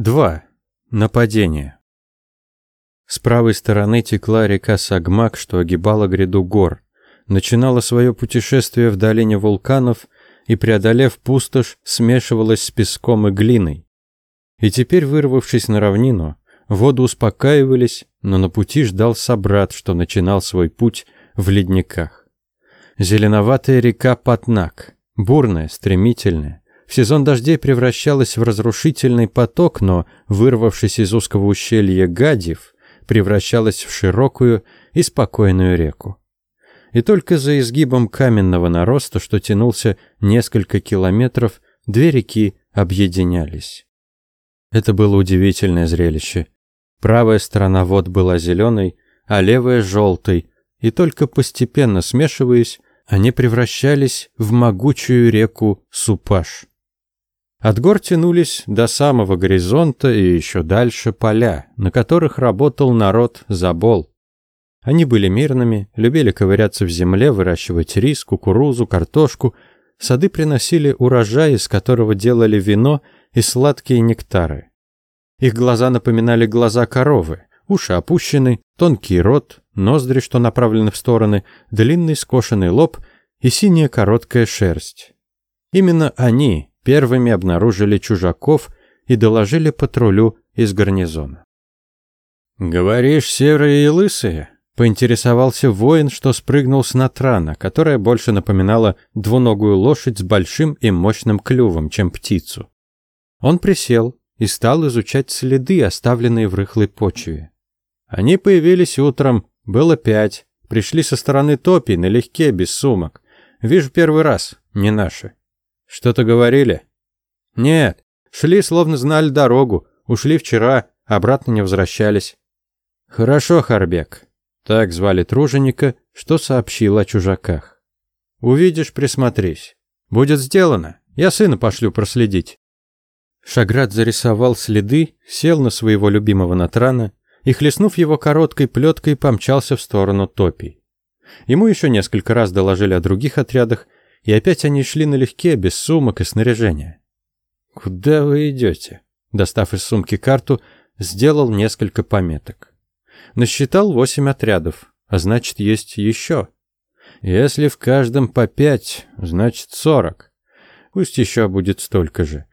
2. Нападение. С правой стороны текла река Сагмак, что огибала гряду гор. Начинала свое путешествие в долине вулканов и, преодолев пустошь, смешивалась с песком и глиной. И теперь, вырвавшись на равнину, воды успокаивались, но на пути ждал собрат, что начинал свой путь в ледниках. Зеленоватая река Патнак, бурная, стремительная, в сезон дождей превращалась в разрушительный поток, но, вырвавшись из узкого ущелья Гадив, превращалась в широкую и спокойную реку. И только за изгибом каменного нароста, что тянулся несколько километров, две реки объединялись. Это было удивительное зрелище. Правая сторона вод была зеленой, а левая — желтой, и только постепенно смешиваясь, они превращались в могучую реку Супаш. От гор тянулись до самого горизонта и еще дальше поля, на которых работал народ Забол. Они были мирными, любили ковыряться в земле, выращивать рис, кукурузу, картошку. Сады приносили урожай, из которого делали вино и сладкие нектары. Их глаза напоминали глаза коровы, уши опущены, тонкий рот, ноздри, что направлены в стороны, длинный скошенный лоб и синяя короткая шерсть. Именно они, первыми обнаружили чужаков и доложили патрулю из гарнизона. «Говоришь, серые и лысые?» – поинтересовался воин, что спрыгнул с натрана, которая больше напоминала двуногую лошадь с большим и мощным клювом, чем птицу. Он присел и стал изучать следы, оставленные в рыхлой почве. Они появились утром, было пять, пришли со стороны топи, налегке, без сумок. Вижу первый раз, не наши. Что-то говорили? Нет, шли словно знали дорогу, ушли вчера, обратно не возвращались. Хорошо, Харбек. Так звали труженика, что сообщил о чужаках. Увидишь, присмотрись. Будет сделано. Я сына пошлю проследить. Шаград зарисовал следы, сел на своего любимого Натрана и, хлестнув его короткой плеткой, помчался в сторону топий. Ему еще несколько раз доложили о других отрядах, и опять они шли налегке, без сумок и снаряжения. «Куда вы идете?» Достав из сумки карту, сделал несколько пометок. Насчитал восемь отрядов, а значит, есть еще. Если в каждом по пять, значит сорок. Пусть еще будет столько же.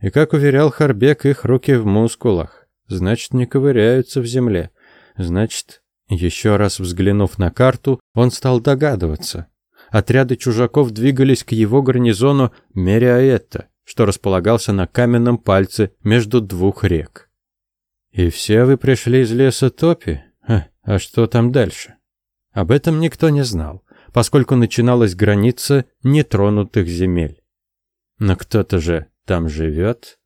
И, как уверял Харбек, их руки в мускулах. Значит, не ковыряются в земле. Значит, еще раз взглянув на карту, он стал догадываться. Отряды чужаков двигались к его гарнизону Мериаэтта, что располагался на каменном пальце между двух рек. «И все вы пришли из леса Топи? А, а что там дальше?» Об этом никто не знал, поскольку начиналась граница нетронутых земель. Но кто-то же там живет.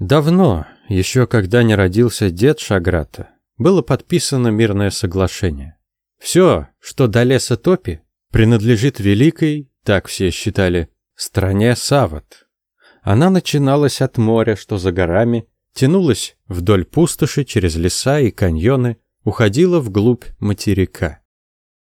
Давно, еще когда не родился дед Шаграта, было подписано мирное соглашение. Все, что до леса Топи, принадлежит великой, так все считали, стране Сават. Она начиналась от моря, что за горами, тянулась вдоль пустоши через леса и каньоны, уходила вглубь материка.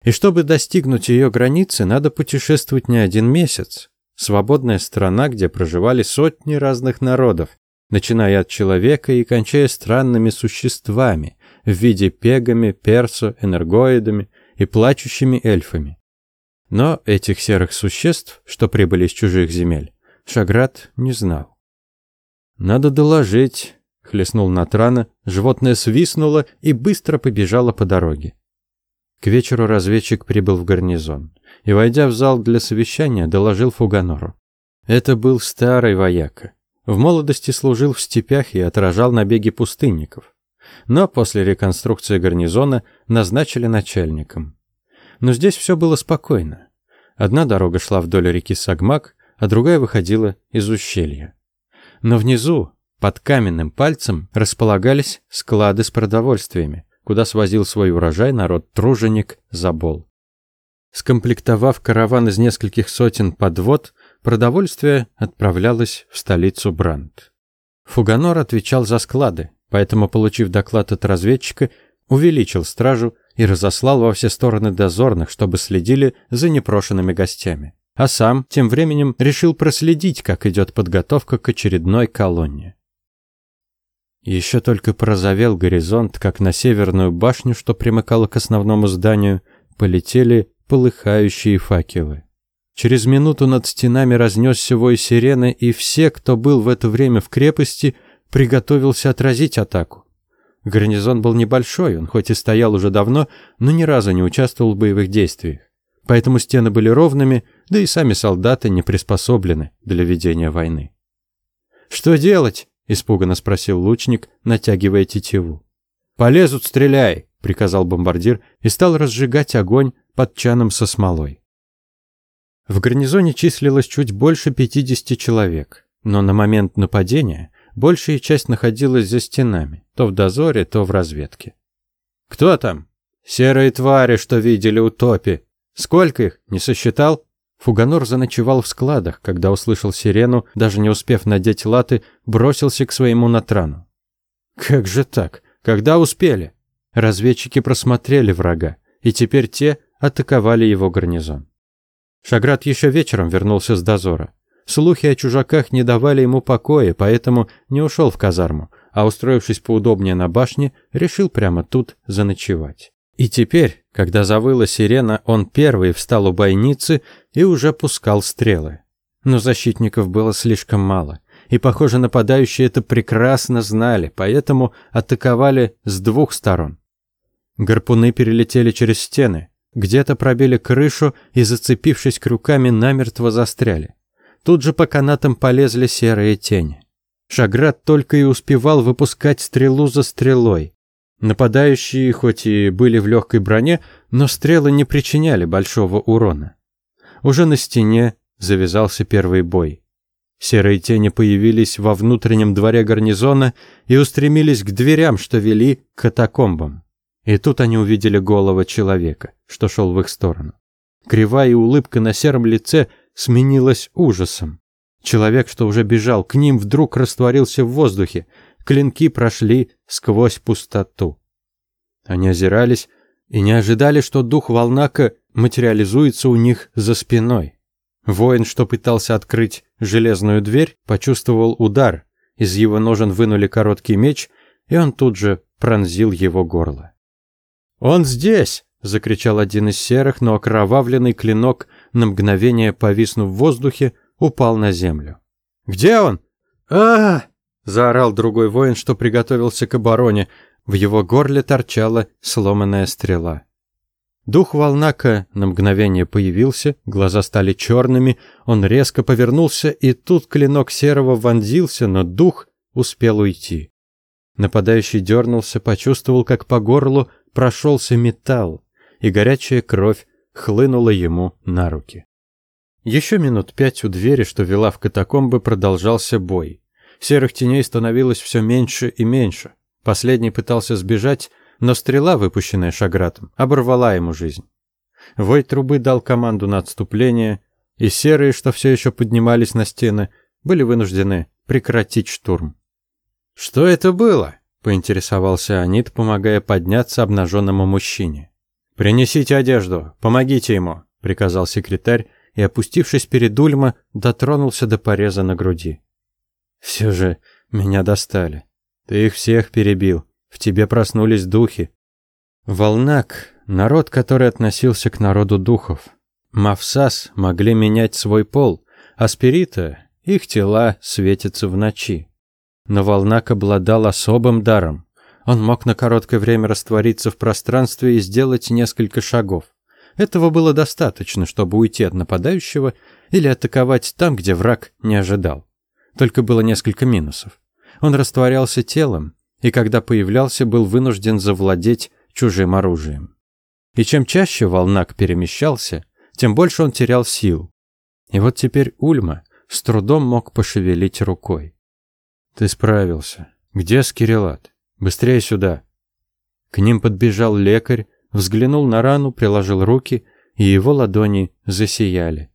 И чтобы достигнуть ее границы, надо путешествовать не один месяц. Свободная страна, где проживали сотни разных народов, начиная от человека и кончая странными существами в виде пегами, персо, энергоидами и плачущими эльфами. Но этих серых существ, что прибыли из чужих земель, Шаград не знал. «Надо доложить», — хлестнул Натрана, животное свистнуло и быстро побежало по дороге. К вечеру разведчик прибыл в гарнизон и, войдя в зал для совещания, доложил Фуганору. Это был старый вояка. В молодости служил в степях и отражал набеги пустынников. Но после реконструкции гарнизона назначили начальником. Но здесь все было спокойно. Одна дорога шла вдоль реки Сагмак, а другая выходила из ущелья. Но внизу, под каменным пальцем, располагались склады с продовольствиями, куда свозил свой урожай народ-труженик Забол. Скомплектовав караван из нескольких сотен подвод, продовольствие отправлялось в столицу Бранд. Фуганор отвечал за склады, поэтому, получив доклад от разведчика, увеличил стражу и разослал во все стороны дозорных, чтобы следили за непрошенными гостями. А сам тем временем решил проследить, как идет подготовка к очередной колонне. Еще только прозовел горизонт, как на северную башню, что примыкало к основному зданию, полетели полыхающие факелы. Через минуту над стенами разнесся вой сирены, и все, кто был в это время в крепости, приготовился отразить атаку. Гарнизон был небольшой, он хоть и стоял уже давно, но ни разу не участвовал в боевых действиях. Поэтому стены были ровными, да и сами солдаты не приспособлены для ведения войны. «Что делать?» – испуганно спросил лучник, натягивая тетиву. «Полезут, стреляй!» – приказал бомбардир и стал разжигать огонь под чаном со смолой. В гарнизоне числилось чуть больше 50 человек, но на момент нападения большая часть находилась за стенами, то в дозоре, то в разведке. «Кто там?» «Серые твари, что видели у топи. Сколько их? Не сосчитал?» Фуганор заночевал в складах, когда услышал сирену, даже не успев надеть латы, бросился к своему натрану. «Как же так? Когда успели?» Разведчики просмотрели врага, и теперь те атаковали его гарнизон. Шаград еще вечером вернулся с дозора. Слухи о чужаках не давали ему покоя, поэтому не ушел в казарму, а устроившись поудобнее на башне, решил прямо тут заночевать. И теперь, когда завыла сирена, он первый встал у бойницы и уже пускал стрелы. Но защитников было слишком мало, и, похоже, нападающие это прекрасно знали, поэтому атаковали с двух сторон. Гарпуны перелетели через стены, где-то пробили крышу и, зацепившись крюками, намертво застряли. Тут же по канатам полезли серые тени. Шаград только и успевал выпускать стрелу за стрелой. Нападающие хоть и были в легкой броне, но стрелы не причиняли большого урона. Уже на стене завязался первый бой. Серые тени появились во внутреннем дворе гарнизона и устремились к дверям, что вели к катакомбам. И тут они увидели голову человека, что шел в их сторону. Кривая улыбка на сером лице сменилась ужасом. Человек, что уже бежал к ним, вдруг растворился в воздухе. Клинки прошли сквозь пустоту. Они озирались и не ожидали, что дух Волнака материализуется у них за спиной. Воин, что пытался открыть железную дверь, почувствовал удар. Из его ножен вынули короткий меч, и он тут же пронзил его горло. «Он здесь!» — закричал один из серых, но окровавленный клинок, на мгновение повиснув в воздухе, упал на землю. «Где он?» а, -а, -а заорал другой воин, что приготовился к обороне. В его горле торчала сломанная стрела. Дух Волнака на мгновение появился, глаза стали черными, он резко повернулся, и тут клинок серого вонзился, но дух успел уйти. Нападающий дернулся, почувствовал, как по горлу прошелся металл, и горячая кровь хлынула ему на руки. Еще минут пять у двери, что вела в катакомбы, продолжался бой. Серых теней становилось все меньше и меньше. Последний пытался сбежать, но стрела, выпущенная Шагратом, оборвала ему жизнь. Вой трубы дал команду на отступление, и серые, что все еще поднимались на стены, были вынуждены прекратить штурм. «Что это было?» поинтересовался Анит, помогая подняться обнаженному мужчине. «Принесите одежду, помогите ему», — приказал секретарь и, опустившись перед Ульма, дотронулся до пореза на груди. «Все же меня достали. Ты их всех перебил. В тебе проснулись духи». Волнак — народ, который относился к народу духов. Мавсас могли менять свой пол, а спирита — их тела светятся в ночи. Но Волнак обладал особым даром. Он мог на короткое время раствориться в пространстве и сделать несколько шагов. Этого было достаточно, чтобы уйти от нападающего или атаковать там, где враг не ожидал. Только было несколько минусов. Он растворялся телом, и когда появлялся, был вынужден завладеть чужим оружием. И чем чаще Волнак перемещался, тем больше он терял сил. И вот теперь Ульма с трудом мог пошевелить рукой. Ты справился. Где Скирилат? Быстрее сюда. К ним подбежал лекарь, взглянул на рану, приложил руки, и его ладони засияли.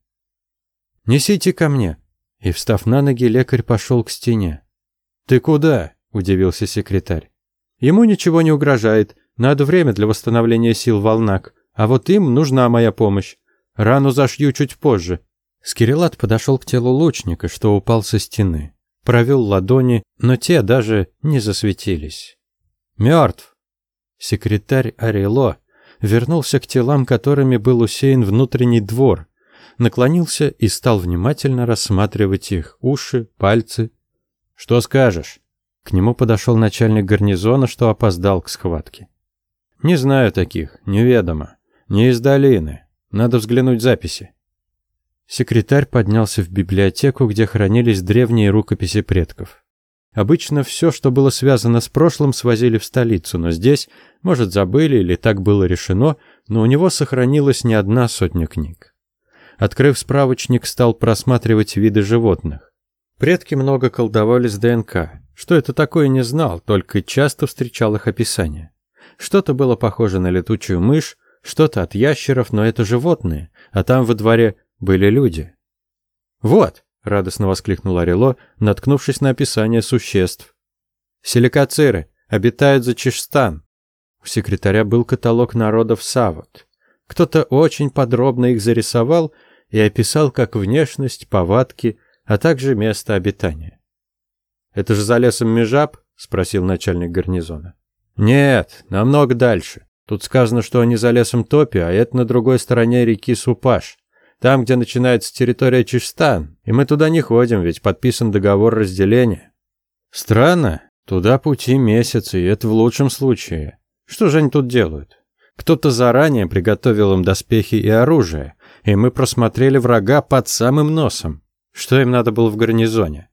Несите ко мне. И встав на ноги, лекарь пошел к стене. Ты куда? удивился секретарь. Ему ничего не угрожает. Надо время для восстановления сил волнак, а вот им нужна моя помощь. Рану зашью чуть позже. Скирилат подошел к телу лучника, что упал со стены. Провел ладони, но те даже не засветились. Мертв. Секретарь Арело вернулся к телам, которыми был усеян внутренний двор, наклонился и стал внимательно рассматривать их уши, пальцы. «Что скажешь?» К нему подошел начальник гарнизона, что опоздал к схватке. «Не знаю таких, неведомо. Не из долины. Надо взглянуть записи». Секретарь поднялся в библиотеку, где хранились древние рукописи предков. Обычно все, что было связано с прошлым, свозили в столицу, но здесь, может, забыли или так было решено, но у него сохранилась не одна сотня книг. Открыв справочник, стал просматривать виды животных. Предки много колдовали с ДНК. Что это такое, не знал, только часто встречал их описание. Что-то было похоже на летучую мышь, что-то от ящеров, но это животные, а там во дворе были люди. «Вот!» — радостно воскликнул Орело, наткнувшись на описание существ. «Силикациры обитают за Чешстан». У секретаря был каталог народов Савот. Кто-то очень подробно их зарисовал и описал как внешность, повадки, а также место обитания. «Это же за лесом Межаб?» — спросил начальник гарнизона. «Нет, намного дальше. Тут сказано, что они за лесом Топи, а это на другой стороне реки Супаш. Там, где начинается территория Чешстан, и мы туда не ходим, ведь подписан договор разделения. Странно, туда пути месяцы, и это в лучшем случае. Что же они тут делают? Кто-то заранее приготовил им доспехи и оружие, и мы просмотрели врага под самым носом. Что им надо было в гарнизоне?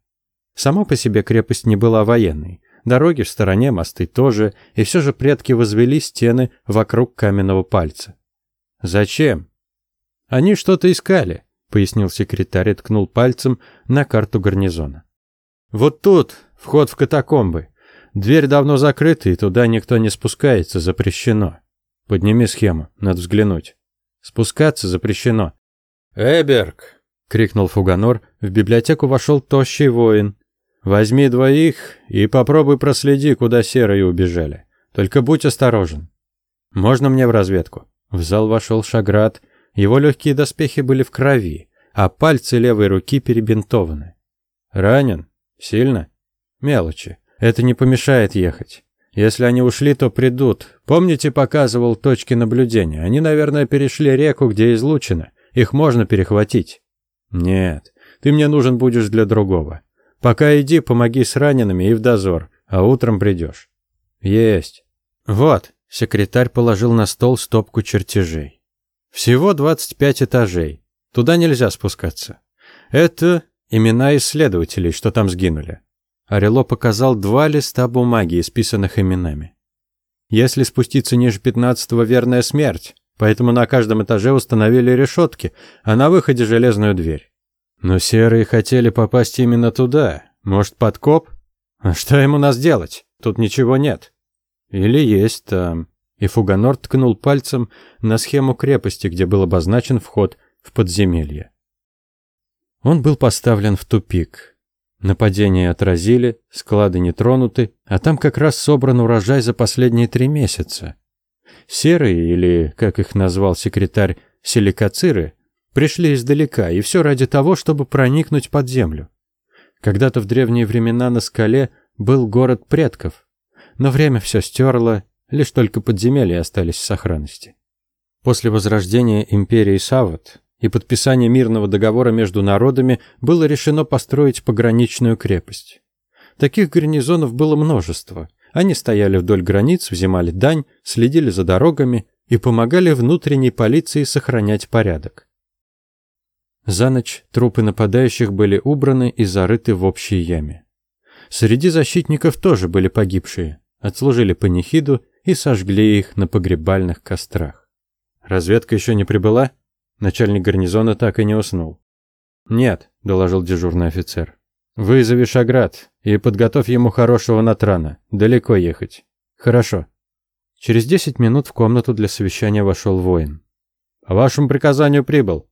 Сама по себе крепость не была военной. Дороги в стороне, мосты тоже, и все же предки возвели стены вокруг каменного пальца. Зачем? Они что-то искали, пояснил секретарь и ткнул пальцем на карту гарнизона. Вот тут вход в катакомбы. Дверь давно закрыта, и туда никто не спускается, запрещено. Подними схему, надо взглянуть. Спускаться запрещено. Эберг, крикнул Фуганор. В библиотеку вошел тощий воин. Возьми двоих и попробуй проследи, куда серые убежали. Только будь осторожен. Можно мне в разведку? В зал вошел Шаград его легкие доспехи были в крови, а пальцы левой руки перебинтованы. Ранен? Сильно? Мелочи. Это не помешает ехать. Если они ушли, то придут. Помните, показывал точки наблюдения? Они, наверное, перешли реку, где излучено. Их можно перехватить. Нет, ты мне нужен будешь для другого. Пока иди, помоги с ранеными и в дозор, а утром придешь. Есть. Вот, секретарь положил на стол стопку чертежей. Всего 25 этажей. Туда нельзя спускаться. Это имена исследователей, что там сгинули. Орело показал два листа бумаги, исписанных именами. Если спуститься ниже 15-го, верная смерть. Поэтому на каждом этаже установили решетки, а на выходе железную дверь. Но серые хотели попасть именно туда. Может, подкоп? А что ему нас делать? Тут ничего нет. Или есть там. И Фуганор ткнул пальцем на схему крепости, где был обозначен вход в подземелье. Он был поставлен в тупик. Нападение отразили, склады не тронуты, а там как раз собран урожай за последние три месяца. Серые, или, как их назвал секретарь, силикациры, пришли издалека, и все ради того, чтобы проникнуть под землю. Когда-то в древние времена на скале был город предков, но время все стерло, Лишь только подземелья остались в сохранности. После возрождения империи Сават и подписания мирного договора между народами было решено построить пограничную крепость. Таких гарнизонов было множество. Они стояли вдоль границ, взимали дань, следили за дорогами и помогали внутренней полиции сохранять порядок. За ночь трупы нападающих были убраны и зарыты в общей яме. Среди защитников тоже были погибшие, отслужили панихиду и сожгли их на погребальных кострах. Разведка еще не прибыла? Начальник гарнизона так и не уснул. «Нет», — доложил дежурный офицер. «Вызови Шаград и подготовь ему хорошего натрана. Далеко ехать». «Хорошо». Через десять минут в комнату для совещания вошел воин. «По вашему приказанию прибыл».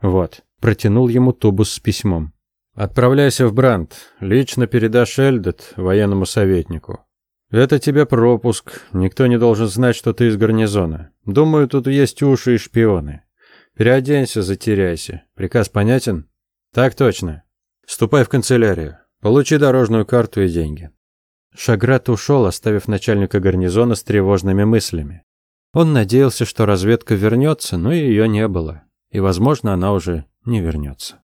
«Вот», — протянул ему тубус с письмом. «Отправляйся в Бранд. Лично передашь Эльдет военному советнику. «Это тебе пропуск. Никто не должен знать, что ты из гарнизона. Думаю, тут есть уши и шпионы. Переоденься, затеряйся. Приказ понятен?» «Так точно. Ступай в канцелярию. Получи дорожную карту и деньги». Шаграт ушел, оставив начальника гарнизона с тревожными мыслями. Он надеялся, что разведка вернется, но ее не было. И, возможно, она уже не вернется.